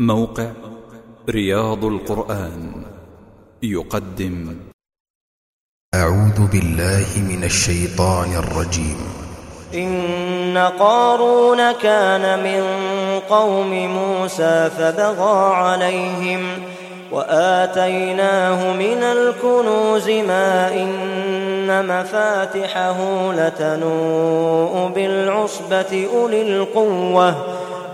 موقع رياض القرآن يقدم. أعوذ بالله من الشيطان الرجيم. إن قارون كان من قوم موسى فبغى عليهم وآتيناه من الكنوز ما إن مفاتحه لتنوء بالعصبة أولي القوة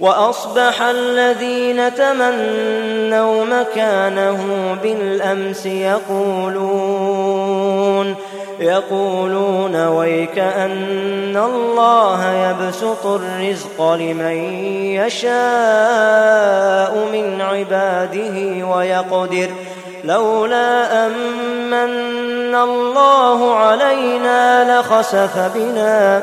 وأصبح الذين تمنوا مكانه بالأمس يقولون يقولون ويك أن الله يبسط الرزق لمن يشاء من عباده ويقدر لولا أمن الله علينا لخسف بنا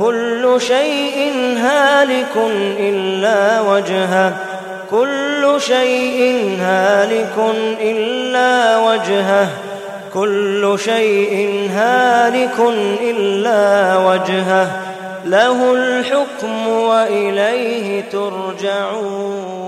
كل شيء هالك إلا وجهه. كل شيء هالك إلا وجهه. كل شيء هالك إلا وجهه. له الحكم وإليه ترجعون.